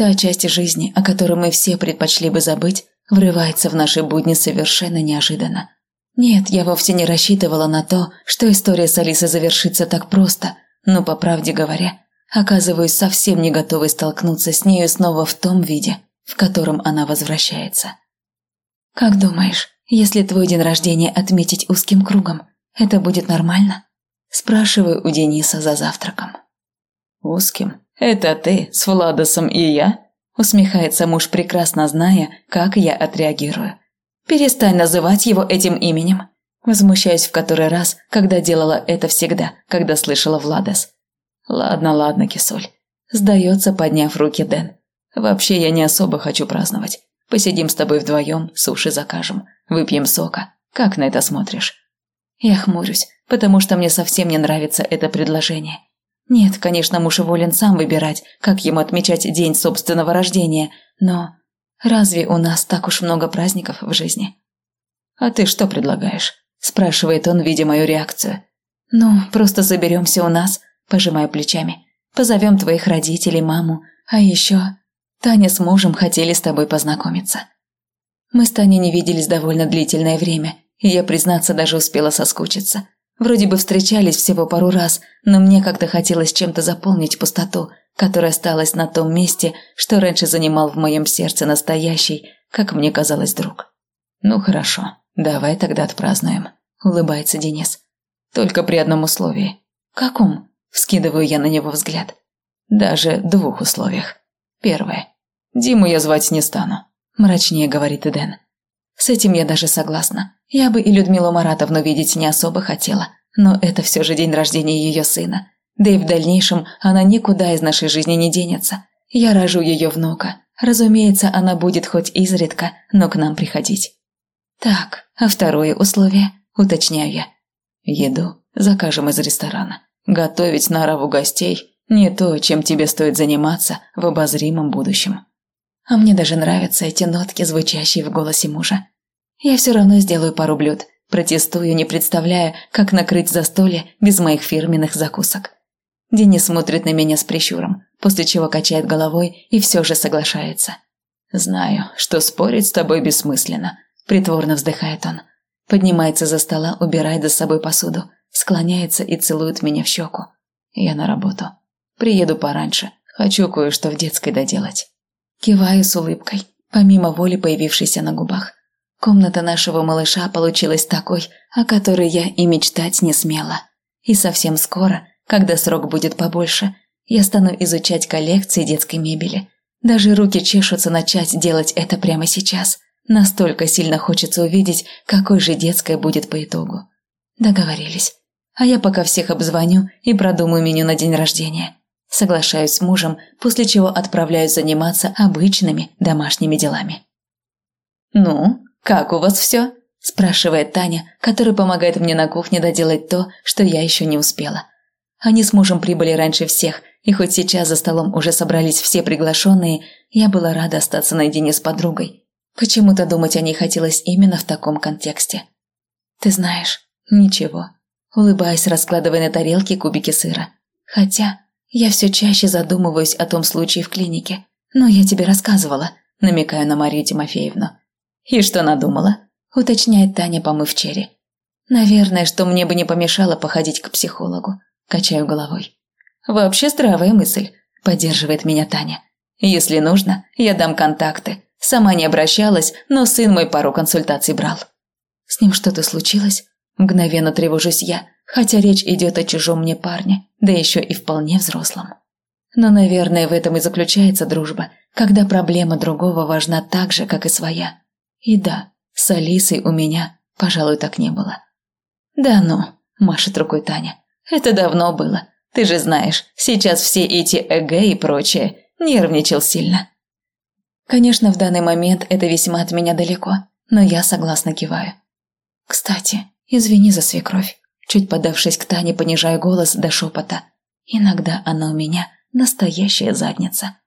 Та часть жизни, о которой мы все предпочли бы забыть, врывается в наши будни совершенно неожиданно. Нет, я вовсе не рассчитывала на то, что история с Алисой завершится так просто, но, по правде говоря, оказываюсь совсем не готовой столкнуться с нею снова в том виде, в котором она возвращается. «Как думаешь, если твой день рождения отметить узким кругом, это будет нормально?» Спрашиваю у Дениса за завтраком. «Узким? Это ты с Владосом и я?» Усмехается муж, прекрасно зная, как я отреагирую. «Перестань называть его этим именем!» Возмущаюсь в который раз, когда делала это всегда, когда слышала Владос. «Ладно, ладно, кисоль», – сдается, подняв руки Дэн. «Вообще я не особо хочу праздновать. Посидим с тобой вдвоем, суши закажем, выпьем сока. Как на это смотришь?» Я хмурюсь, потому что мне совсем не нравится это предложение. Нет, конечно, муж волен сам выбирать, как ему отмечать день собственного рождения, но разве у нас так уж много праздников в жизни? «А ты что предлагаешь?» – спрашивает он, видя мою реакцию. «Ну, просто соберемся у нас», – пожимаю плечами. «Позовем твоих родителей, маму, а еще Таня с мужем хотели с тобой познакомиться». Мы с Таней не виделись довольно длительное время, и я, признаться, даже успела соскучиться – Вроде бы встречались всего пару раз, но мне как-то хотелось чем-то заполнить пустоту, которая осталась на том месте, что раньше занимал в моем сердце настоящий, как мне казалось, друг. «Ну хорошо, давай тогда отпразднуем», – улыбается Денис. «Только при одном условии». «Каком?» – вскидываю я на него взгляд. «Даже двух условиях. Первое. Диму я звать не стану», – мрачнее говорит Эден. С этим я даже согласна. Я бы и Людмилу Маратовну видеть не особо хотела, но это все же день рождения ее сына. Да и в дальнейшем она никуда из нашей жизни не денется. Я рожу ее внука. Разумеется, она будет хоть изредка, но к нам приходить. Так, а второе условие, уточняю я. Еду закажем из ресторана. Готовить на ораву гостей – не то, чем тебе стоит заниматься в обозримом будущем. А мне даже нравятся эти нотки, звучащие в голосе мужа. Я все равно сделаю пару блюд. Протестую, не представляя, как накрыть застолье без моих фирменных закусок. Денис смотрит на меня с прищуром, после чего качает головой и все же соглашается. «Знаю, что спорить с тобой бессмысленно», – притворно вздыхает он. Поднимается за стола, убирает за собой посуду, склоняется и целует меня в щеку. Я на работу. Приеду пораньше. Хочу кое-что в детской доделать. Киваю с улыбкой, помимо воли появившейся на губах. Комната нашего малыша получилась такой, о которой я и мечтать не смела. И совсем скоро, когда срок будет побольше, я стану изучать коллекции детской мебели. Даже руки чешутся начать делать это прямо сейчас. Настолько сильно хочется увидеть, какой же детская будет по итогу. Договорились. А я пока всех обзвоню и продумаю меню на день рождения. Соглашаюсь с мужем, после чего отправляюсь заниматься обычными домашними делами. «Ну, как у вас все?» – спрашивает Таня, которая помогает мне на кухне доделать то, что я еще не успела. Они с мужем прибыли раньше всех, и хоть сейчас за столом уже собрались все приглашенные, я была рада остаться наедине с подругой. Почему-то думать о ней хотелось именно в таком контексте. «Ты знаешь, ничего», – улыбаясь, раскладывая на тарелке кубики сыра. «Хотя я все чаще задумываюсь о том случае в клинике. Но я тебе рассказывала», – намекаю на Марию Тимофеевну. «И что надумала?» – уточняет Таня, помыв черри. «Наверное, что мне бы не помешало походить к психологу», – качаю головой. «Вообще здравая мысль», – поддерживает меня Таня. «Если нужно, я дам контакты. Сама не обращалась, но сын мой пару консультаций брал». «С ним что-то случилось?» Мгновенно тревожусь я, хотя речь идет о чужом мне парне, да еще и вполне взрослом. Но, наверное, в этом и заключается дружба, когда проблема другого важна так же, как и своя. И да, с Алисой у меня, пожалуй, так не было. «Да ну», – машет рукой Таня, – «это давно было. Ты же знаешь, сейчас все эти ЭГ и прочее. Нервничал сильно». Конечно, в данный момент это весьма от меня далеко, но я согласно киваю. Кстати, извини за свекровь. Чуть подавшись к Тане, понижаю голос до шепота. Иногда она у меня настоящая задница.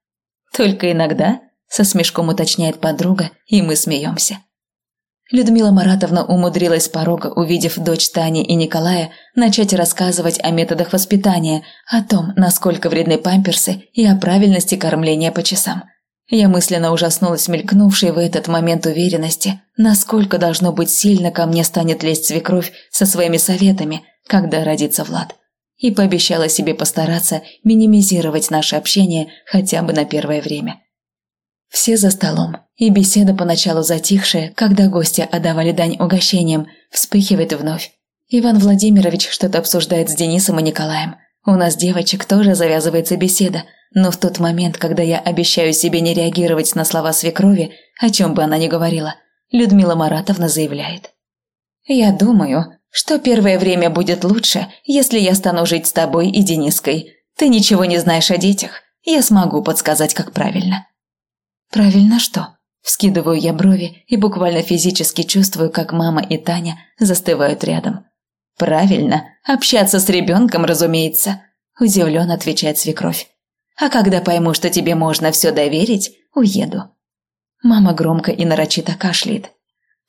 Только иногда? Со смешком уточняет подруга, и мы смеемся. Людмила Маратовна умудрилась с порога, увидев дочь Тани и Николая, начать рассказывать о методах воспитания, о том, насколько вредны памперсы и о правильности кормления по часам. Я мысленно ужаснулась мелькнувшей в этот момент уверенности, насколько должно быть сильно ко мне станет лезть свекровь со своими советами, когда родится Влад. И пообещала себе постараться минимизировать наше общение хотя бы на первое время. Все за столом, и беседа, поначалу затихшая, когда гости отдавали дань угощениям, вспыхивает вновь. Иван Владимирович что-то обсуждает с Денисом и Николаем. У нас девочек тоже завязывается беседа, но в тот момент, когда я обещаю себе не реагировать на слова свекрови, о чем бы она ни говорила, Людмила Маратовна заявляет. «Я думаю, что первое время будет лучше, если я стану жить с тобой и Дениской. Ты ничего не знаешь о детях, я смогу подсказать, как правильно». «Правильно что?» Вскидываю я брови и буквально физически чувствую, как мама и Таня застывают рядом. «Правильно, общаться с ребенком, разумеется», – удивленно отвечает свекровь. А когда пойму, что тебе можно все доверить, уеду». Мама громко и нарочито кашляет.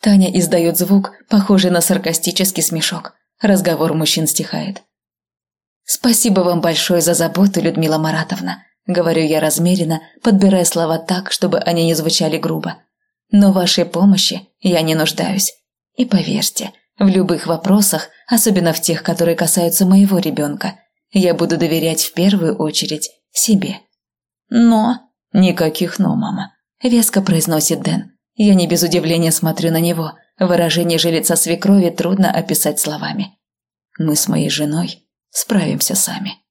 Таня издает звук, похожий на саркастический смешок. Разговор мужчин стихает. «Спасибо вам большое за заботу, Людмила Маратовна», – говорю я размеренно, подбирая слова так, чтобы они не звучали грубо. «Но вашей помощи я не нуждаюсь. И поверьте, в любых вопросах, особенно в тех, которые касаются моего ребенка, я буду доверять в первую очередь себе. Но... Никаких «но», мама. Веско произносит Дэн. Я не без удивления смотрю на него. Выражение же свекрови трудно описать словами. Мы с моей женой справимся сами.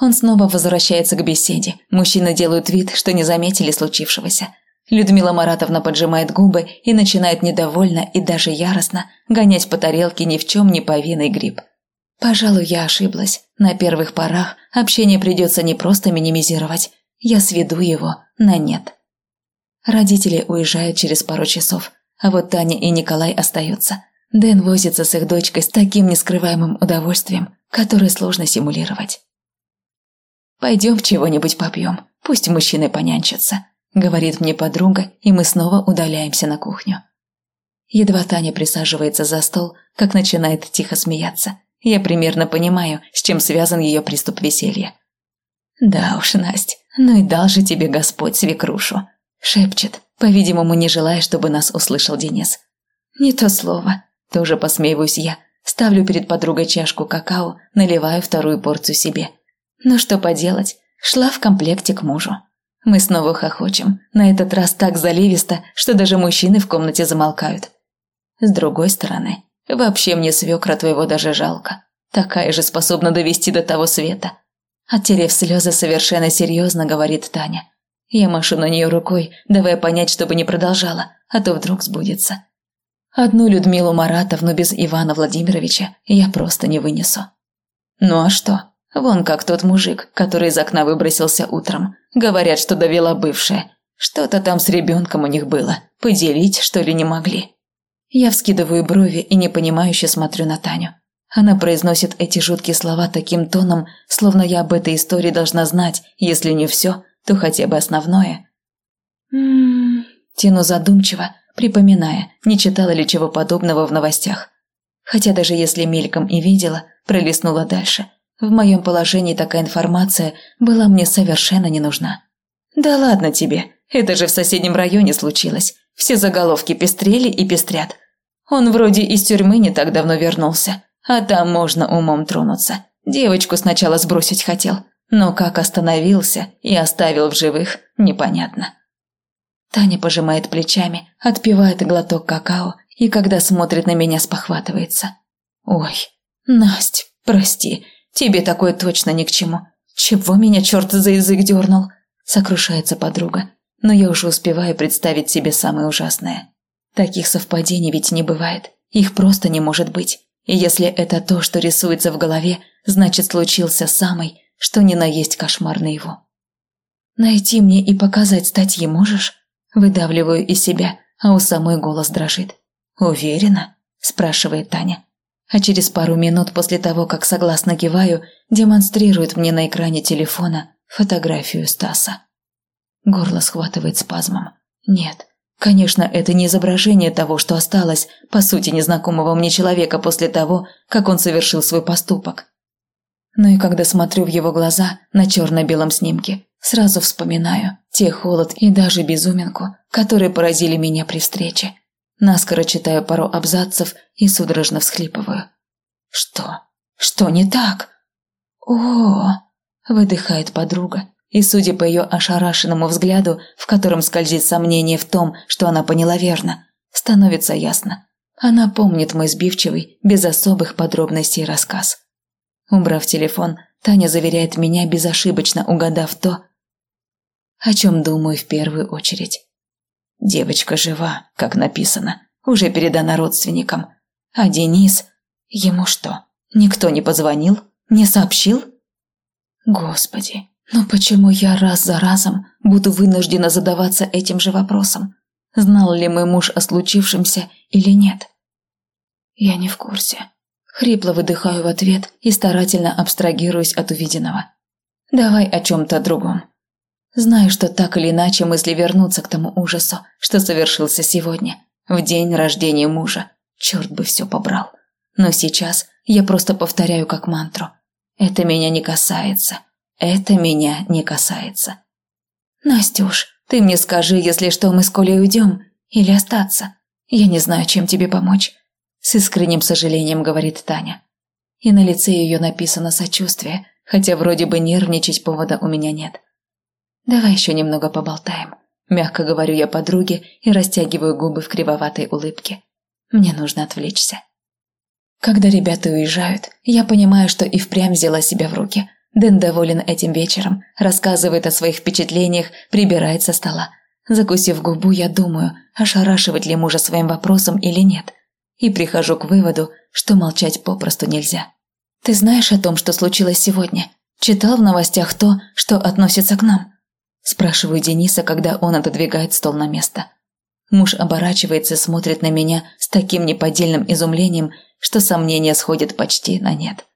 Он снова возвращается к беседе. Мужчины делают вид, что не заметили случившегося. Людмила Маратовна поджимает губы и начинает недовольно и даже яростно гонять по тарелке ни в чем не повинный гриб. Пожалуй, я ошиблась. На первых порах общение придется не просто минимизировать, я сведу его на нет. Родители уезжают через пару часов, а вот Таня и Николай остаются. Дэн возится с их дочкой с таким нескрываемым удовольствием, которое сложно симулировать. «Пойдем чего-нибудь попьем, пусть мужчины понянчатся», – говорит мне подруга, и мы снова удаляемся на кухню. Едва Таня присаживается за стол, как начинает тихо смеяться – я примерно понимаю, с чем связан ее приступ веселья. «Да уж, Настя, ну и дал же тебе Господь свекрушу», – шепчет, по-видимому, не желая, чтобы нас услышал Денис. «Не то слово», – тоже посмеиваюсь я, ставлю перед подругой чашку какао, наливаю вторую порцию себе. «Ну что поделать, шла в комплекте к мужу». Мы снова хохочем, на этот раз так заливисто, что даже мужчины в комнате замолкают. С другой стороны, Вообще мне свекра твоего даже жалко. Такая же способна довести до того света. Оттерев слезы, совершенно серьезно говорит Таня. Я машу на нее рукой, давая понять, чтобы не продолжала, а то вдруг сбудется. Одну Людмилу Маратовну без Ивана Владимировича я просто не вынесу. Ну а что? Вон как тот мужик, который из окна выбросился утром. Говорят, что довела бывшая. Что-то там с ребенком у них было. Поделить, что ли, не могли. Я вскидываю брови и непонимающе смотрю на Таню. Она произносит эти жуткие слова таким тоном, словно я об этой истории должна знать, если не все, то хотя бы основное. Ммм, тяну задумчиво, припоминая, не читала ли чего подобного в новостях. Хотя даже если мельком и видела, пролистнула дальше. В моем положении такая информация была мне совершенно не нужна. «Да ладно тебе, это же в соседнем районе случилось. Все заголовки пестрели и пестрят. Он вроде из тюрьмы не так давно вернулся, а там можно умом тронуться. Девочку сначала сбросить хотел, но как остановился и оставил в живых, непонятно. Таня пожимает плечами, отпивает глоток какао и, когда смотрит на меня, спохватывается. «Ой, Насть, прости, тебе такое точно ни к чему. Чего меня черт за язык дернул?» Сокрушается подруга но я уже успеваю представить себе самое ужасное. Таких совпадений ведь не бывает, их просто не может быть. И если это то, что рисуется в голове, значит случился самый, что ни на есть кошмар на его. «Найти мне и показать статьи можешь?» Выдавливаю из себя, а у самой голос дрожит. «Уверена?» – спрашивает Таня. А через пару минут после того, как согласно киваю, демонстрирует мне на экране телефона фотографию Стаса. Горло схватывает спазмом. Нет, конечно, это не изображение того, что осталось, по сути, незнакомого мне человека после того, как он совершил свой поступок. Но и когда смотрю в его глаза на черно-белом снимке, сразу вспоминаю те холод и даже безуминку, которые поразили меня при встрече. Наскоро читаю пару абзацев и судорожно всхлипываю. «Что? Что не так?» «О!» – выдыхает подруга, и, судя по ее ошарашенному взгляду, в котором скользит сомнение в том, что она поняла верно, становится ясно. Она помнит мой сбивчивый, без особых подробностей рассказ. Убрав телефон, Таня заверяет меня, безошибочно угадав то, о чем думаю в первую очередь. Девочка жива, как написано, уже передана родственникам. А Денис... Ему что, никто не позвонил? Не сообщил? Господи, но почему я раз за разом буду вынуждена задаваться этим же вопросом? Знал ли мой муж о случившемся или нет? Я не в курсе. Хрипло выдыхаю в ответ и старательно абстрагируюсь от увиденного. Давай о чем-то другом. Знаю, что так или иначе мысли вернутся к тому ужасу, что совершился сегодня, в день рождения мужа. Черт бы все побрал. Но сейчас я просто повторяю как мантру. Это меня не касается. Это меня не касается. Настюш, ты мне скажи, если что, мы с Колей уйдем или остаться. Я не знаю, чем тебе помочь. С искренним сожалением говорит Таня. И на лице ее написано сочувствие, хотя вроде бы нервничать повода у меня нет. Давай еще немного поболтаем. Мягко говорю я подруге и растягиваю губы в кривоватой улыбке. Мне нужно отвлечься. Когда ребята уезжают, я понимаю, что и впрямь взяла себя в руки – Дэн доволен этим вечером, рассказывает о своих впечатлениях, прибирает со стола. Закусив губу, я думаю, ошарашивать ли мужа своим вопросом или нет. И прихожу к выводу, что молчать попросту нельзя. «Ты знаешь о том, что случилось сегодня? Читал в новостях то, что относится к нам?» Спрашиваю Дениса, когда он отодвигает стол на место. Муж оборачивается смотрит на меня с таким неподдельным изумлением, что сомнения сходят почти на нет.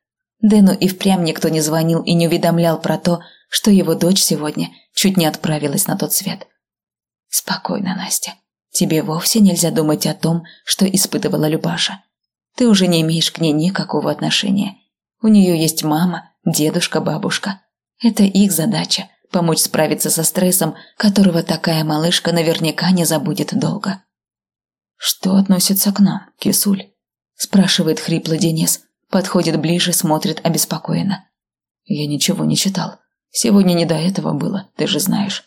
Дэну и впрямь никто не звонил и не уведомлял про то, что его дочь сегодня чуть не отправилась на тот свет. Спокойно, Настя. Тебе вовсе нельзя думать о том, что испытывала Любаша. Ты уже не имеешь к ней никакого отношения. У нее есть мама, дедушка, бабушка. Это их задача – помочь справиться со стрессом, которого такая малышка наверняка не забудет долго. «Что относится к нам, кисуль?» – спрашивает хрипло Денис – Подходит ближе, смотрит обеспокоенно. Я ничего не читал. Сегодня не до этого было, ты же знаешь.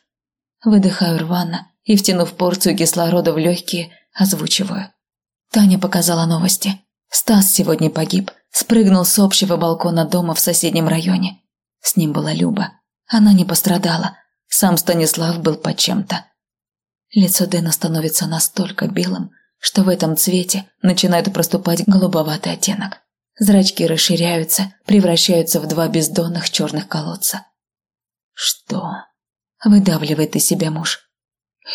Выдыхаю рвано и, втянув порцию кислорода в легкие, озвучиваю. Таня показала новости. Стас сегодня погиб, спрыгнул с общего балкона дома в соседнем районе. С ним была Люба. Она не пострадала. Сам Станислав был под чем-то. Лицо Дэна становится настолько белым, что в этом цвете начинает проступать голубоватый оттенок. Зрачки расширяются, превращаются в два бездонных черных колодца. «Что?» – выдавливает из себя муж.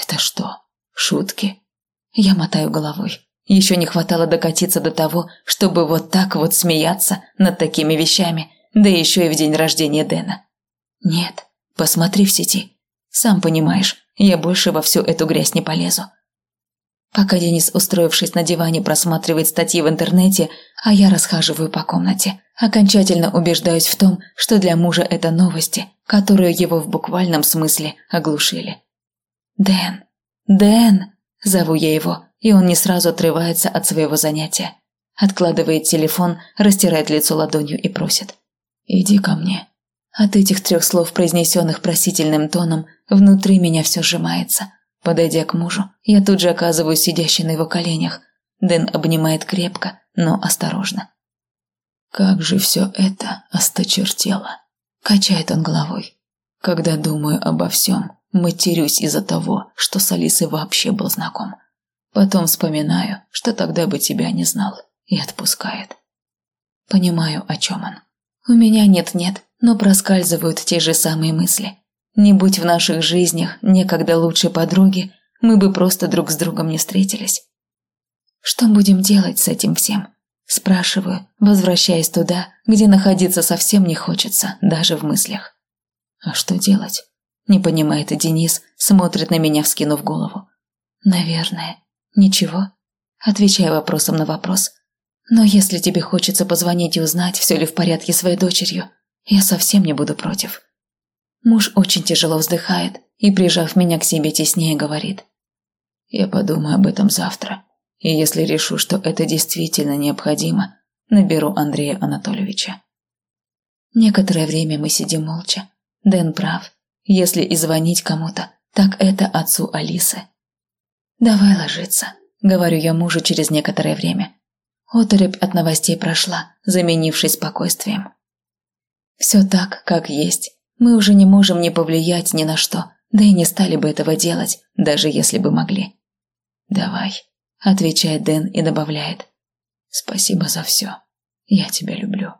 «Это что? Шутки?» Я мотаю головой. Еще не хватало докатиться до того, чтобы вот так вот смеяться над такими вещами, да еще и в день рождения Дэна. Нет, посмотри в сети. Сам понимаешь, я больше во всю эту грязь не полезу. Пока Денис, устроившись на диване, просматривает статьи в интернете, а я расхаживаю по комнате, окончательно убеждаюсь в том, что для мужа это новости, которые его в буквальном смысле оглушили. «Дэн! Дэн!» – зову я его, и он не сразу отрывается от своего занятия. Откладывает телефон, растирает лицо ладонью и просит. «Иди ко мне». От этих трех слов, произнесенных просительным тоном, внутри меня все сжимается – Подойдя к мужу, я тут же оказываюсь сидящей на его коленях. Дэн обнимает крепко, но осторожно. «Как же все это осточертело!» – качает он головой. «Когда думаю обо всем, матерюсь из-за того, что с Алисой вообще был знаком. Потом вспоминаю, что тогда бы тебя не знал, и отпускает. Понимаю, о чем он. У меня нет-нет, но проскальзывают те же самые мысли. Не будь в наших жизнях некогда лучшей подруги, мы бы просто друг с другом не встретились. Что будем делать с этим всем? Спрашиваю, возвращаясь туда, где находиться совсем не хочется, даже в мыслях. А что делать? Не понимает Денис, смотрит на меня, вскинув голову. Наверное, ничего. Отвечаю вопросом на вопрос. Но если тебе хочется позвонить и узнать, все ли в порядке с своей дочерью, я совсем не буду против. Муж очень тяжело вздыхает и, прижав меня к себе теснее, говорит. «Я подумаю об этом завтра, и если решу, что это действительно необходимо, наберу Андрея Анатольевича». Некоторое время мы сидим молча. Дэн прав. Если и звонить кому-то, так это отцу Алисы. «Давай ложиться», — говорю я мужу через некоторое время. Оторопь от новостей прошла, заменившись спокойствием. Все так, как есть. Мы уже не можем не повлиять ни на что, да и не стали бы этого делать, даже если бы могли. «Давай», — отвечает Дэн и добавляет. «Спасибо за все. Я тебя люблю».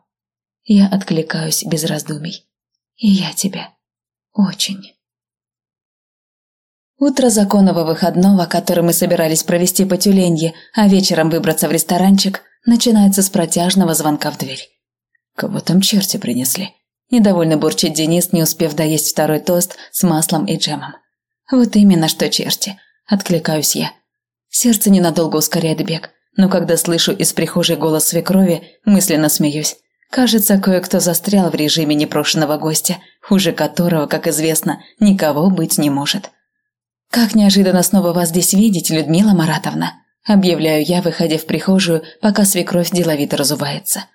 Я откликаюсь без раздумий. И я тебя. Очень. Утро законного выходного, который мы собирались провести по тюленье, а вечером выбраться в ресторанчик, начинается с протяжного звонка в дверь. «Кого там черти принесли?» Недовольно бурчит Денис, не успев доесть второй тост с маслом и джемом. «Вот именно что черти», – откликаюсь я. Сердце ненадолго ускоряет бег, но когда слышу из прихожей голос свекрови, мысленно смеюсь. Кажется, кое-кто застрял в режиме непрошенного гостя, хуже которого, как известно, никого быть не может. «Как неожиданно снова вас здесь видеть, Людмила Маратовна!» Объявляю я, выходя в прихожую, пока свекровь деловито разувается.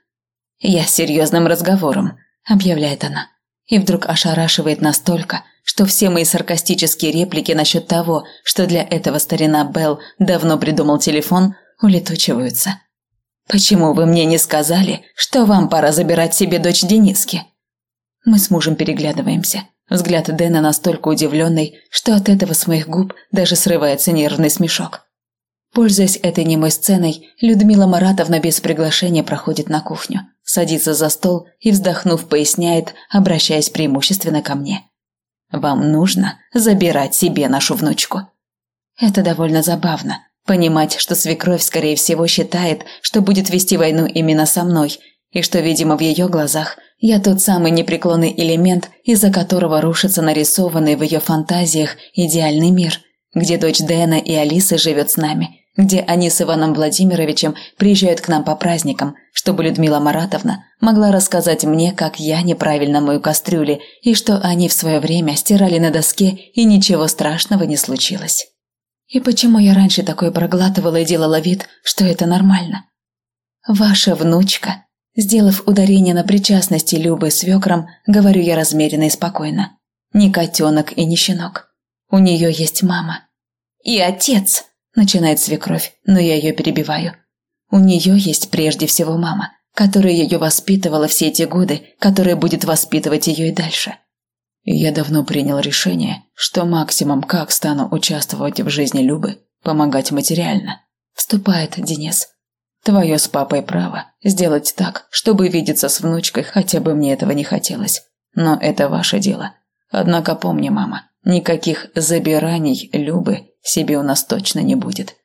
«Я с серьезным разговором», – объявляет она. И вдруг ошарашивает настолько, что все мои саркастические реплики насчет того, что для этого старина Белл давно придумал телефон, улетучиваются. «Почему вы мне не сказали, что вам пора забирать себе дочь Дениски?» Мы с мужем переглядываемся. Взгляд Дэна настолько удивленный, что от этого с моих губ даже срывается нервный смешок. Пользуясь этой немой сценой, Людмила Маратовна без приглашения проходит на кухню, садится за стол и, вздохнув, поясняет, обращаясь преимущественно ко мне. «Вам нужно забирать себе нашу внучку». Это довольно забавно, Понимать, что свекровь, скорее всего, считает, что будет вести войну именно со мной, и что, видимо, в ее глазах я тот самый непреклонный элемент, из-за которого рушится нарисованный в ее фантазиях идеальный мир, где дочь Дэна и Алисы живет с нами, где они с Иваном Владимировичем приезжают к нам по праздникам, чтобы Людмила Маратовна могла рассказать мне, как я неправильно мою кастрюли, и что они в свое время стирали на доске, и ничего страшного не случилось. И почему я раньше такое проглатывала и делала вид, что это нормально? Ваша внучка. Сделав ударение на причастности Любы свекром, говорю я размеренно и спокойно. Не котенок и не щенок. У нее есть мама. И отец, начинает свекровь, но я ее перебиваю. У нее есть прежде всего мама, которая ее воспитывала все эти годы, которая будет воспитывать ее и дальше. Я давно принял решение, что максимум, как стану участвовать в жизни Любы, помогать материально. Вступает Денис. Твое с папой право сделать так, чтобы видеться с внучкой, хотя бы мне этого не хотелось. Но это ваше дело. Однако помни, мама, никаких забираний Любы себе у нас точно не будет.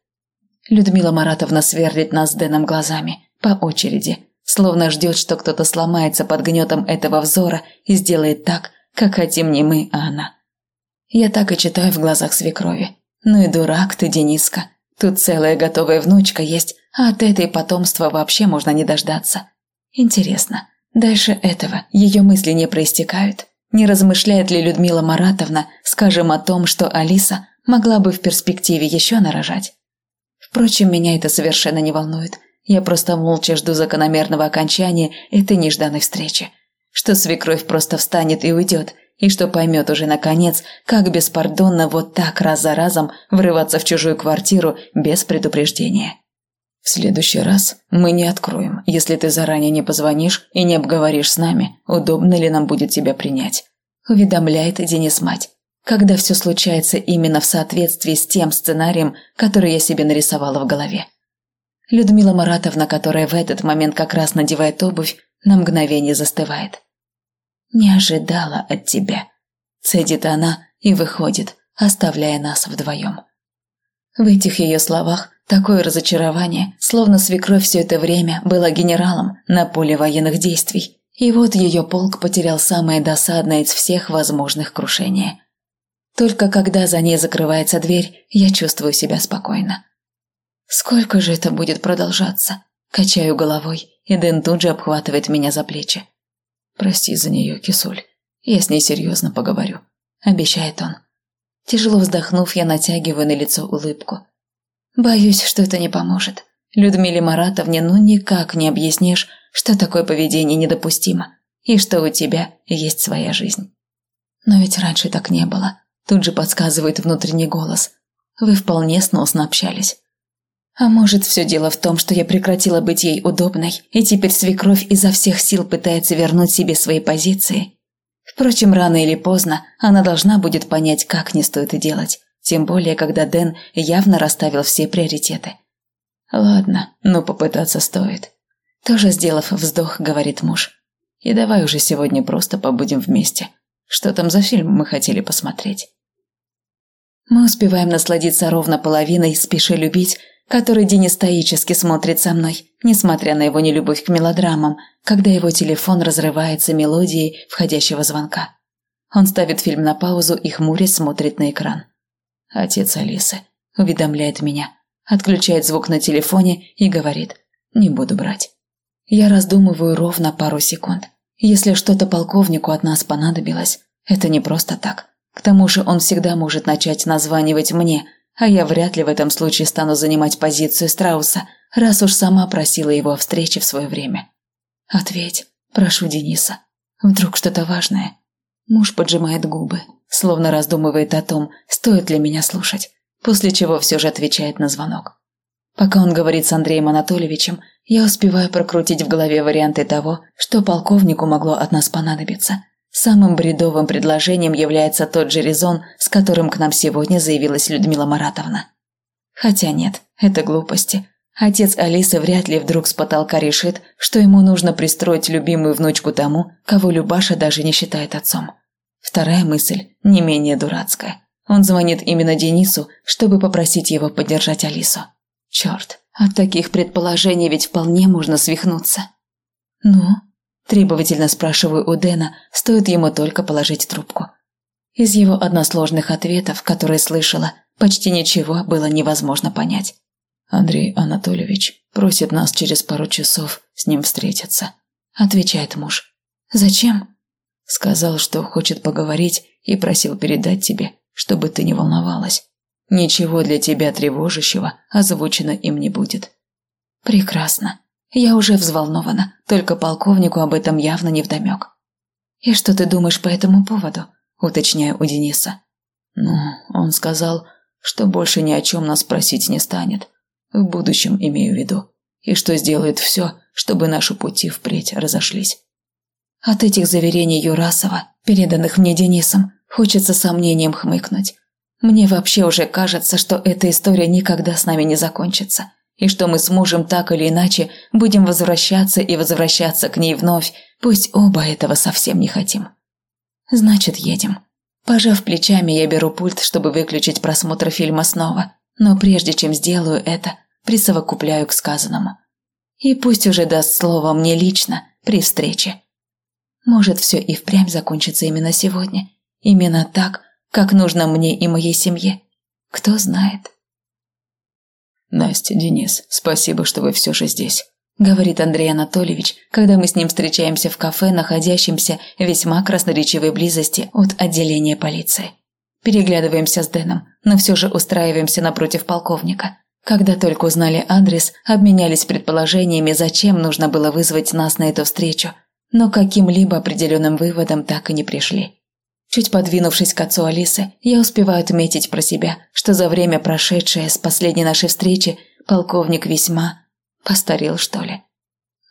Людмила Маратовна сверлит нас с Дэном глазами, по очереди, словно ждет, что кто-то сломается под гнетом этого взора и сделает так, как хотим не мы, а она. Я так и читаю в глазах свекрови. Ну и дурак ты, Дениска. Тут целая готовая внучка есть, а от этой потомства вообще можно не дождаться. Интересно, дальше этого ее мысли не проистекают? Не размышляет ли Людмила Маратовна, скажем, о том, что Алиса могла бы в перспективе еще нарожать? Впрочем, меня это совершенно не волнует. Я просто молча жду закономерного окончания этой нежданной встречи что свекровь просто встанет и уйдет, и что поймет уже наконец, как беспардонно вот так раз за разом врываться в чужую квартиру без предупреждения. В следующий раз мы не откроем, если ты заранее не позвонишь и не обговоришь с нами, удобно ли нам будет тебя принять. Уведомляет Денис мать, когда все случается именно в соответствии с тем сценарием, который я себе нарисовала в голове. Людмила Маратовна, которая в этот момент как раз надевает обувь, на мгновение застывает. «Не ожидала от тебя», – цедит она и выходит, оставляя нас вдвоем. В этих ее словах такое разочарование, словно свекровь все это время была генералом на поле военных действий, и вот ее полк потерял самое досадное из всех возможных крушения. Только когда за ней закрывается дверь, я чувствую себя спокойно. Сколько же это будет продолжаться? Качаю головой, и Дэн тут же обхватывает меня за плечи. Прости за нее, Кисуль. Я с ней серьезно поговорю», – обещает он. Тяжело вздохнув, я натягиваю на лицо улыбку. Боюсь, что это не поможет. Людмиле Маратовне ну никак не объяснишь, что такое поведение недопустимо, и что у тебя есть своя жизнь. Но ведь раньше так не было. Тут же подсказывает внутренний голос. Вы вполне сносно общались. А может, все дело в том, что я прекратила быть ей удобной, и теперь свекровь изо всех сил пытается вернуть себе свои позиции? Впрочем, рано или поздно она должна будет понять, как не стоит делать, тем более, когда Дэн явно расставил все приоритеты. «Ладно, но попытаться стоит». Тоже сделав вздох, говорит муж. «И давай уже сегодня просто побудем вместе. Что там за фильм мы хотели посмотреть?» Мы успеваем насладиться ровно половиной «Спеши любить», который Денис стоически смотрит со мной, несмотря на его нелюбовь к мелодрамам, когда его телефон разрывается мелодией входящего звонка. Он ставит фильм на паузу и хмурясь смотрит на экран. Отец Алисы уведомляет меня, отключает звук на телефоне и говорит «не буду брать». Я раздумываю ровно пару секунд. Если что-то полковнику от нас понадобилось, это не просто так. К тому же он всегда может начать названивать мне – а я вряд ли в этом случае стану занимать позицию страуса, раз уж сама просила его о встрече в свое время. Ответь, прошу Дениса. Вдруг что-то важное? Муж поджимает губы, словно раздумывает о том, стоит ли меня слушать, после чего все же отвечает на звонок. Пока он говорит с Андреем Анатольевичем, я успеваю прокрутить в голове варианты того, что полковнику могло от нас понадобиться – Самым бредовым предложением является тот же резон, с которым к нам сегодня заявилась Людмила Маратовна. Хотя нет, это глупости. Отец Алисы вряд ли вдруг с потолка решит, что ему нужно пристроить любимую внучку тому, кого Любаша даже не считает отцом. Вторая мысль, не менее дурацкая. Он звонит именно Денису, чтобы попросить его поддержать Алису. Черт, от таких предположений ведь вполне можно свихнуться. «Ну?» Требовательно спрашиваю у Дэна, стоит ему только положить трубку. Из его односложных ответов, которые слышала, почти ничего было невозможно понять. «Андрей Анатольевич просит нас через пару часов с ним встретиться», – отвечает муж. «Зачем?» Сказал, что хочет поговорить и просил передать тебе, чтобы ты не волновалась. Ничего для тебя тревожащего озвучено им не будет. Прекрасно. Я уже взволнована, только полковнику об этом явно не вдомек. «И что ты думаешь по этому поводу?» – уточняю у Дениса. «Ну, он сказал, что больше ни о чем нас просить не станет. В будущем имею в виду. И что сделает все, чтобы наши пути впредь разошлись». От этих заверений Юрасова, переданных мне Денисом, хочется сомнением хмыкнуть. Мне вообще уже кажется, что эта история никогда с нами не закончится и что мы с мужем так или иначе будем возвращаться и возвращаться к ней вновь, пусть оба этого совсем не хотим. Значит, едем. Пожав плечами, я беру пульт, чтобы выключить просмотр фильма снова, но прежде чем сделаю это, присовокупляю к сказанному. И пусть уже даст слово мне лично при встрече. Может, все и впрямь закончится именно сегодня, именно так, как нужно мне и моей семье. Кто знает. «Настя, Денис, спасибо, что вы все же здесь», – говорит Андрей Анатольевич, когда мы с ним встречаемся в кафе, находящемся весьма красноречивой близости от отделения полиции. Переглядываемся с Дэном, но все же устраиваемся напротив полковника. Когда только узнали адрес, обменялись предположениями, зачем нужно было вызвать нас на эту встречу, но каким-либо определенным выводом так и не пришли. Чуть подвинувшись к отцу Алисы, я успеваю отметить про себя, что за время, прошедшее с последней нашей встречи, полковник весьма постарел, что ли.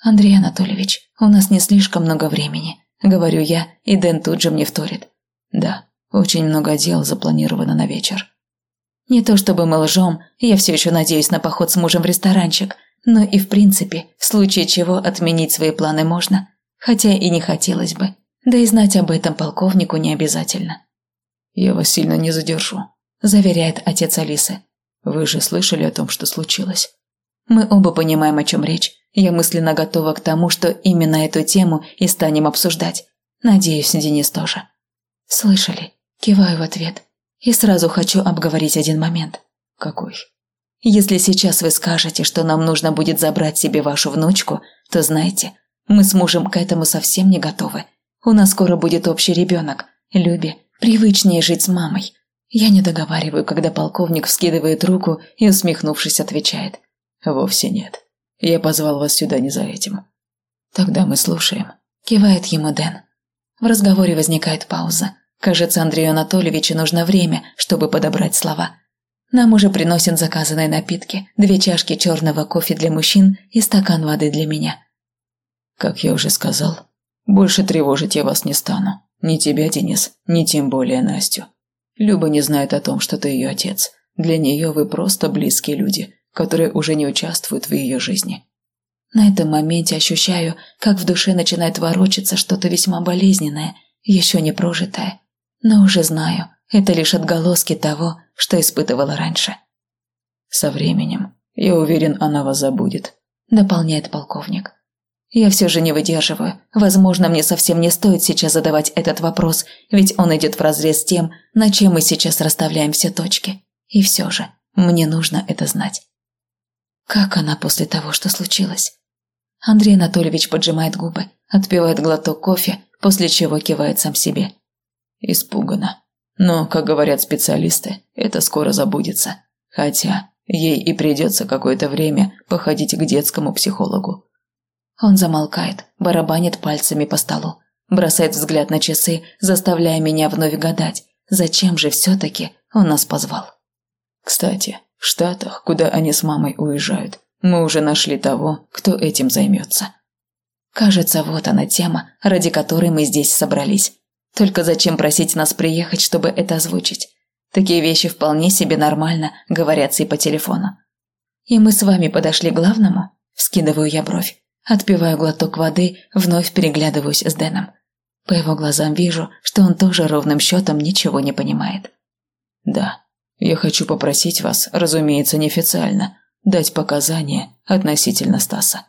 «Андрей Анатольевич, у нас не слишком много времени», – говорю я, и Дэн тут же мне вторит. «Да, очень много дел запланировано на вечер». Не то чтобы мы лжем, я все еще надеюсь на поход с мужем в ресторанчик, но и в принципе, в случае чего отменить свои планы можно, хотя и не хотелось бы. Да и знать об этом полковнику не обязательно. «Я вас сильно не задержу», – заверяет отец Алисы. «Вы же слышали о том, что случилось?» Мы оба понимаем, о чем речь. Я мысленно готова к тому, что именно эту тему и станем обсуждать. Надеюсь, Денис тоже. «Слышали?» – киваю в ответ. И сразу хочу обговорить один момент. «Какой?» «Если сейчас вы скажете, что нам нужно будет забрать себе вашу внучку, то знайте, мы с мужем к этому совсем не готовы. У нас скоро будет общий ребенок. Любе привычнее жить с мамой. Я не договариваю, когда полковник вскидывает руку и, усмехнувшись, отвечает. «Вовсе нет. Я позвал вас сюда не за этим». «Тогда мы слушаем», – кивает ему Дэн. В разговоре возникает пауза. Кажется, Андрею Анатольевичу нужно время, чтобы подобрать слова. Нам уже приносят заказанные напитки, две чашки черного кофе для мужчин и стакан воды для меня. Как я уже сказал, больше тревожить я вас не стану. Ни тебя, Денис, ни тем более Настю. Люба не знает о том, что ты ее отец. Для нее вы просто близкие люди, которые уже не участвуют в ее жизни. На этом моменте ощущаю, как в душе начинает ворочаться что-то весьма болезненное, еще не прожитое. Но уже знаю, это лишь отголоски того, что испытывала раньше. Со временем, я уверен, она вас забудет, дополняет полковник. Я все же не выдерживаю. Возможно, мне совсем не стоит сейчас задавать этот вопрос, ведь он идет вразрез с тем, на чем мы сейчас расставляем все точки. И все же, мне нужно это знать. Как она после того, что случилось? Андрей Анатольевич поджимает губы, отпивает глоток кофе, после чего кивает сам себе. Испугана. Но, как говорят специалисты, это скоро забудется. Хотя ей и придется какое-то время походить к детскому психологу. Он замолкает, барабанит пальцами по столу, бросает взгляд на часы, заставляя меня вновь гадать, зачем же все-таки он нас позвал. Кстати, в Штатах, куда они с мамой уезжают, мы уже нашли того, кто этим займется. Кажется, вот она тема, ради которой мы здесь собрались. Только зачем просить нас приехать, чтобы это озвучить? Такие вещи вполне себе нормально говорятся и по телефону. И мы с вами подошли к главному? Вскидываю я бровь. Отпиваю глоток воды, вновь переглядываюсь с Дэном. По его глазам вижу, что он тоже ровным счетом ничего не понимает. «Да, я хочу попросить вас, разумеется, неофициально, дать показания относительно Стаса».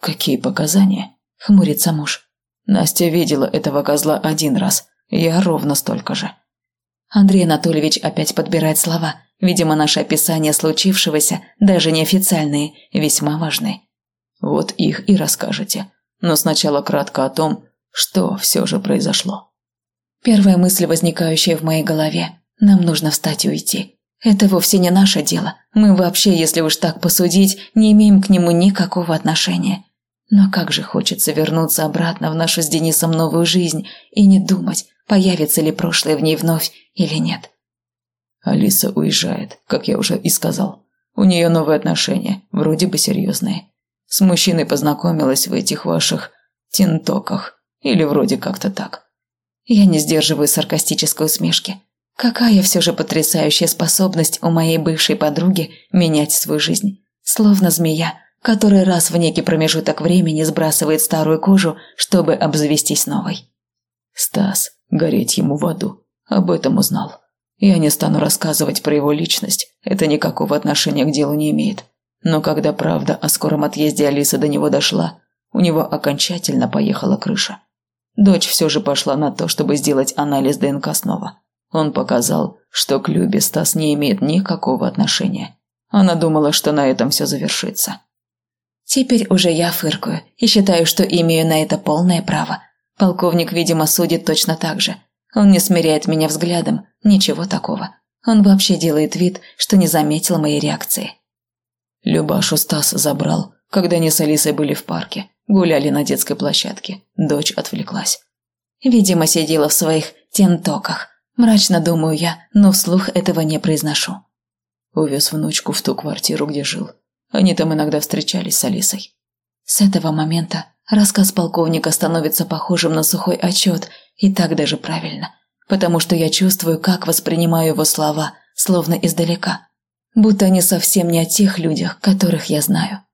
«Какие показания?» – хмурится муж. «Настя видела этого козла один раз, я ровно столько же». Андрей Анатольевич опять подбирает слова. Видимо, наше описание случившегося, даже неофициальные, весьма важны. Вот их и расскажете. Но сначала кратко о том, что все же произошло. Первая мысль, возникающая в моей голове – нам нужно встать и уйти. Это вовсе не наше дело. Мы вообще, если уж так посудить, не имеем к нему никакого отношения. Но как же хочется вернуться обратно в нашу с Денисом новую жизнь и не думать, появится ли прошлое в ней вновь или нет. Алиса уезжает, как я уже и сказал. У нее новые отношения, вроде бы серьезные. С мужчиной познакомилась в этих ваших тинтоках. Или вроде как-то так. Я не сдерживаю саркастической усмешки. Какая все же потрясающая способность у моей бывшей подруги менять свою жизнь. Словно змея, которая раз в некий промежуток времени сбрасывает старую кожу, чтобы обзавестись новой. Стас, гореть ему в аду. Об этом узнал. Я не стану рассказывать про его личность, это никакого отношения к делу не имеет. Но когда правда о скором отъезде Алисы до него дошла, у него окончательно поехала крыша. Дочь все же пошла на то, чтобы сделать анализ ДНК снова. Он показал, что к Любе Стас не имеет никакого отношения. Она думала, что на этом все завершится. Теперь уже я фыркаю и считаю, что имею на это полное право. Полковник, видимо, судит точно так же. Он не смиряет меня взглядом, ничего такого. Он вообще делает вид, что не заметил моей реакции. Любашу Стас забрал, когда они с Алисой были в парке, гуляли на детской площадке. Дочь отвлеклась. Видимо, сидела в своих тентоках. Мрачно думаю я, но вслух этого не произношу. Увез внучку в ту квартиру, где жил. Они там иногда встречались с Алисой. С этого момента рассказ полковника становится похожим на сухой отчет, и так даже правильно, потому что я чувствую, как воспринимаю его слова, словно издалека будто они совсем не о тех людях, которых я знаю.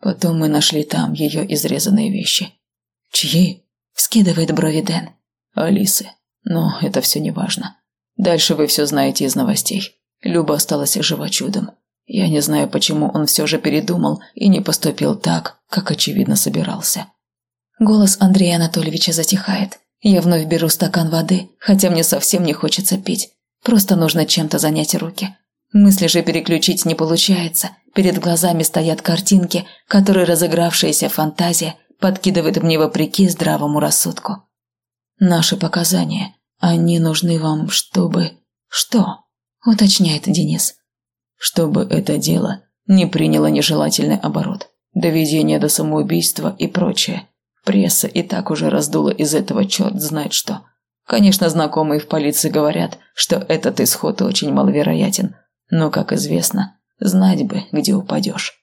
Потом мы нашли там ее изрезанные вещи. Чьи? Вскидывает брови Дэн. Алисы. Но это все не важно. Дальше вы все знаете из новостей. Люба осталась жива чудом. Я не знаю, почему он все же передумал и не поступил так, как очевидно собирался. Голос Андрея Анатольевича затихает. Я вновь беру стакан воды, хотя мне совсем не хочется пить. Просто нужно чем-то занять руки. Мысли же переключить не получается. Перед глазами стоят картинки, которые разыгравшаяся фантазия подкидывает мне вопреки здравому рассудку. Наши показания, они нужны вам, чтобы... Что? Уточняет Денис. Чтобы это дело не приняло нежелательный оборот. Доведение до самоубийства и прочее. Пресса и так уже раздула из этого черт знает что. Конечно, знакомые в полиции говорят, что этот исход очень маловероятен. Но, как известно, знать бы, где упадешь.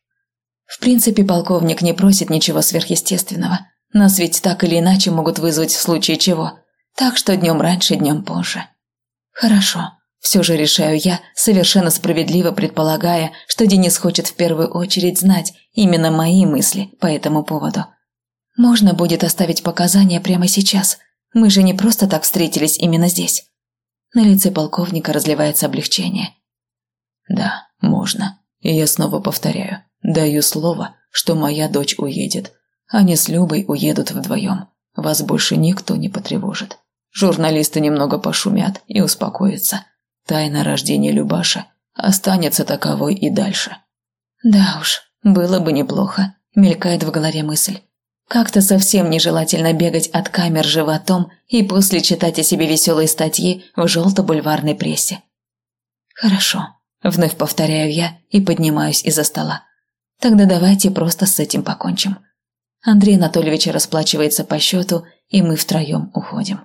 В принципе, полковник не просит ничего сверхъестественного. Нас ведь так или иначе могут вызвать в случае чего. Так что днем раньше, днем позже. Хорошо. Все же решаю я, совершенно справедливо предполагая, что Денис хочет в первую очередь знать именно мои мысли по этому поводу. Можно будет оставить показания прямо сейчас. Мы же не просто так встретились именно здесь. На лице полковника разливается облегчение. Да, можно. И я снова повторяю. Даю слово, что моя дочь уедет. Они с Любой уедут вдвоем. Вас больше никто не потревожит. Журналисты немного пошумят и успокоятся. Тайна рождения Любаша останется таковой и дальше. Да уж, было бы неплохо, мелькает в голове мысль. Как-то совсем нежелательно бегать от камер животом и после читать о себе веселые статьи в желто-бульварной прессе. Хорошо, вновь повторяю я и поднимаюсь из-за стола. Тогда давайте просто с этим покончим. Андрей Анатольевич расплачивается по счету, и мы втроем уходим.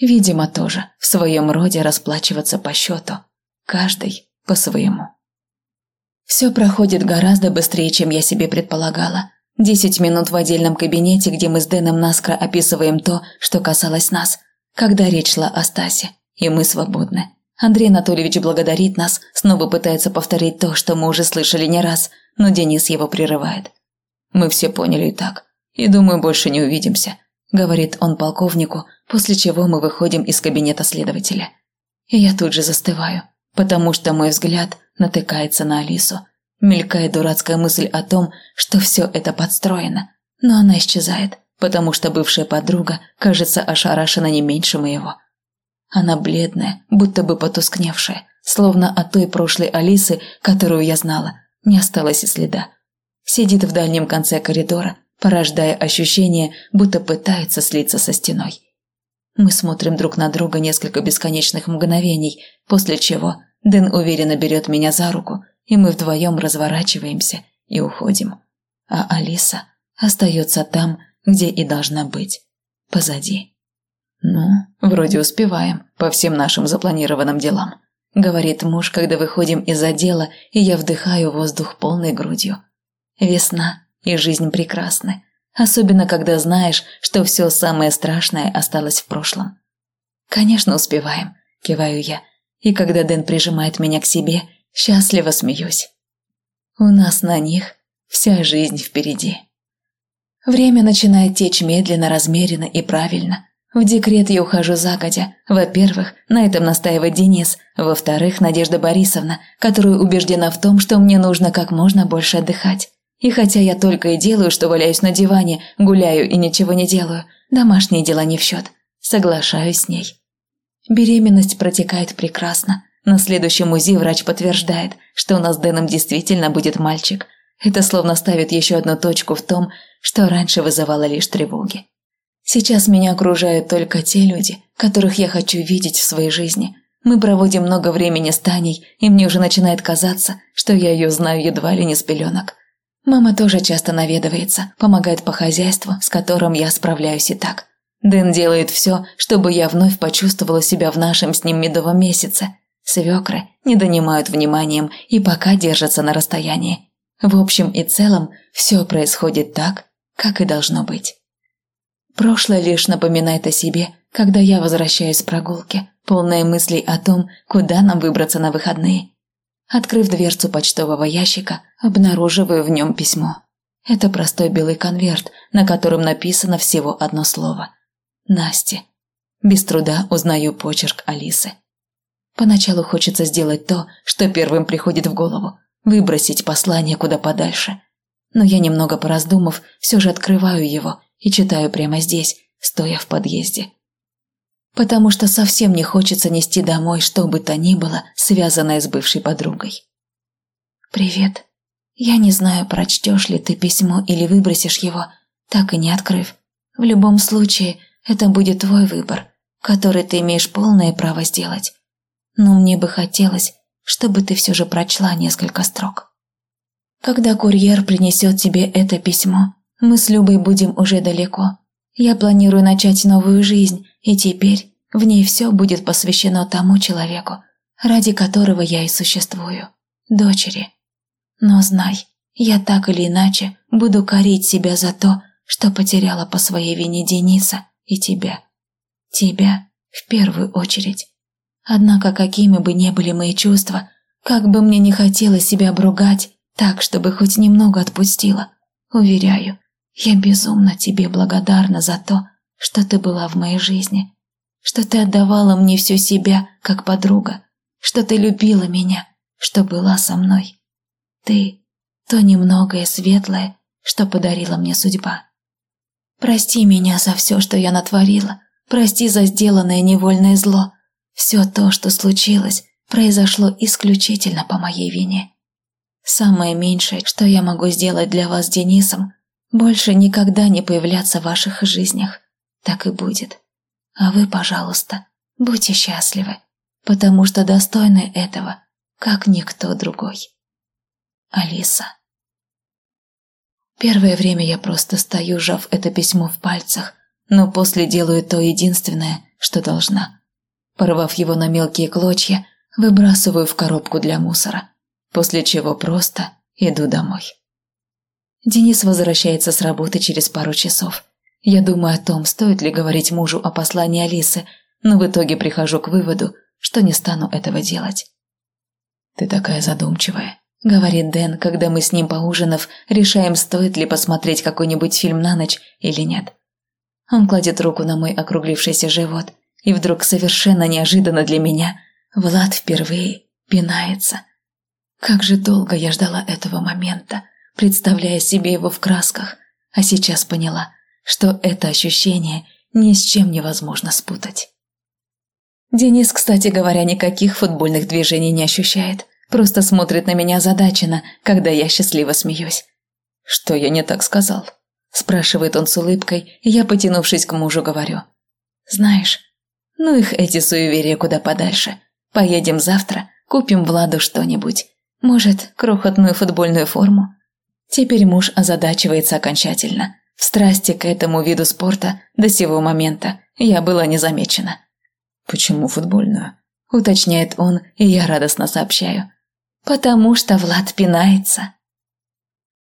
Видимо, тоже в своем роде расплачиваться по счету. Каждый по своему. Все проходит гораздо быстрее, чем я себе предполагала. Десять минут в отдельном кабинете, где мы с Дэном наскоро описываем то, что касалось нас, когда речь шла о Стасе, и мы свободны. Андрей Анатольевич благодарит нас, снова пытается повторить то, что мы уже слышали не раз, но Денис его прерывает. «Мы все поняли и так, и думаю, больше не увидимся говорит он полковнику, после чего мы выходим из кабинета следователя. И я тут же застываю, потому что мой взгляд натыкается на Алису. Мелькает дурацкая мысль о том, что все это подстроено, но она исчезает, потому что бывшая подруга кажется ошарашена не меньше моего. Она бледная, будто бы потускневшая, словно от той прошлой Алисы, которую я знала, не осталось и следа. Сидит в дальнем конце коридора, порождая ощущение, будто пытается слиться со стеной. Мы смотрим друг на друга несколько бесконечных мгновений, после чего Дэн уверенно берет меня за руку, и мы вдвоем разворачиваемся и уходим. А Алиса остается там, где и должна быть, позади. «Ну, вроде успеваем по всем нашим запланированным делам», – говорит муж, когда выходим из отдела, и я вдыхаю воздух полной грудью. Весна, и жизнь прекрасны, особенно когда знаешь, что все самое страшное осталось в прошлом. «Конечно, успеваем», – киваю я, и когда Дэн прижимает меня к себе, счастливо смеюсь. У нас на них вся жизнь впереди. Время начинает течь медленно, размеренно и правильно. В декрет я ухожу загодя. Во-первых, на этом настаивает Денис. Во-вторых, Надежда Борисовна, которая убеждена в том, что мне нужно как можно больше отдыхать. И хотя я только и делаю, что валяюсь на диване, гуляю и ничего не делаю, домашние дела не в счет. Соглашаюсь с ней. Беременность протекает прекрасно. На следующем УЗИ врач подтверждает, что у нас с Дэном действительно будет мальчик. Это словно ставит еще одну точку в том, что раньше вызывало лишь тревоги. Сейчас меня окружают только те люди, которых я хочу видеть в своей жизни. Мы проводим много времени с Таней, и мне уже начинает казаться, что я ее знаю едва ли не с пеленок. Мама тоже часто наведывается, помогает по хозяйству, с которым я справляюсь и так. Дэн делает все, чтобы я вновь почувствовала себя в нашем с ним медовом месяце. Свекры не донимают вниманием и пока держатся на расстоянии. В общем и целом, все происходит так, как и должно быть. Прошлое лишь напоминает о себе, когда я возвращаюсь с прогулки, полная мыслей о том, куда нам выбраться на выходные. Открыв дверцу почтового ящика, обнаруживаю в нем письмо. Это простой белый конверт, на котором написано всего одно слово. Насте. Без труда узнаю почерк Алисы. Поначалу хочется сделать то, что первым приходит в голову – выбросить послание куда подальше. Но я, немного пораздумав, все же открываю его и читаю прямо здесь, стоя в подъезде потому что совсем не хочется нести домой что бы то ни было, связанное с бывшей подругой. «Привет. Я не знаю, прочтешь ли ты письмо или выбросишь его, так и не открыв. В любом случае, Это будет твой выбор, который ты имеешь полное право сделать. Но мне бы хотелось, чтобы ты все же прочла несколько строк. Когда курьер принесет тебе это письмо, мы с Любой будем уже далеко. Я планирую начать новую жизнь, и теперь в ней все будет посвящено тому человеку, ради которого я и существую, дочери. Но знай, я так или иначе буду корить себя за то, что потеряла по своей вине Дениса и тебя. Тебя в первую очередь. Однако какими бы ни были мои чувства, как бы мне не хотелось себя обругать, так, чтобы хоть немного отпустила, уверяю, я безумно тебе благодарна за то, что ты была в моей жизни, что ты отдавала мне всю себя, как подруга, что ты любила меня, что была со мной. Ты – то немногое светлое, что подарила мне судьба. Прости меня за все, что я натворила, прости за сделанное невольное зло. Все то, что случилось, произошло исключительно по моей вине. Самое меньшее, что я могу сделать для вас с Денисом, больше никогда не появляться в ваших жизнях. Так и будет. А вы, пожалуйста, будьте счастливы, потому что достойны этого, как никто другой. Алиса. Первое время я просто стою, сжав это письмо в пальцах, но после делаю то единственное, что должна. Порвав его на мелкие клочья, выбрасываю в коробку для мусора, после чего просто иду домой. Денис возвращается с работы через пару часов. Я думаю о том, стоит ли говорить мужу о послании Алисы, но в итоге прихожу к выводу, что не стану этого делать. «Ты такая задумчивая», – говорит Дэн, когда мы с ним поужинав, решаем, стоит ли посмотреть какой-нибудь фильм на ночь или нет. Он кладет руку на мой округлившийся живот, и вдруг совершенно неожиданно для меня Влад впервые пинается. Как же долго я ждала этого момента, представляя себе его в красках, а сейчас поняла, что это ощущение ни с чем невозможно спутать. Денис, кстати говоря, никаких футбольных движений не ощущает. Просто смотрит на меня задаченно, когда я счастливо смеюсь. «Что я не так сказал?» Спрашивает он с улыбкой, я, потянувшись к мужу, говорю. «Знаешь, ну их эти суеверия куда подальше. Поедем завтра, купим Владу что-нибудь. Может, крохотную футбольную форму?» Теперь муж озадачивается окончательно. В страсти к этому виду спорта до сего момента я была незамечена. «Почему футбольную?» – уточняет он, и я радостно сообщаю. «Потому что Влад пинается».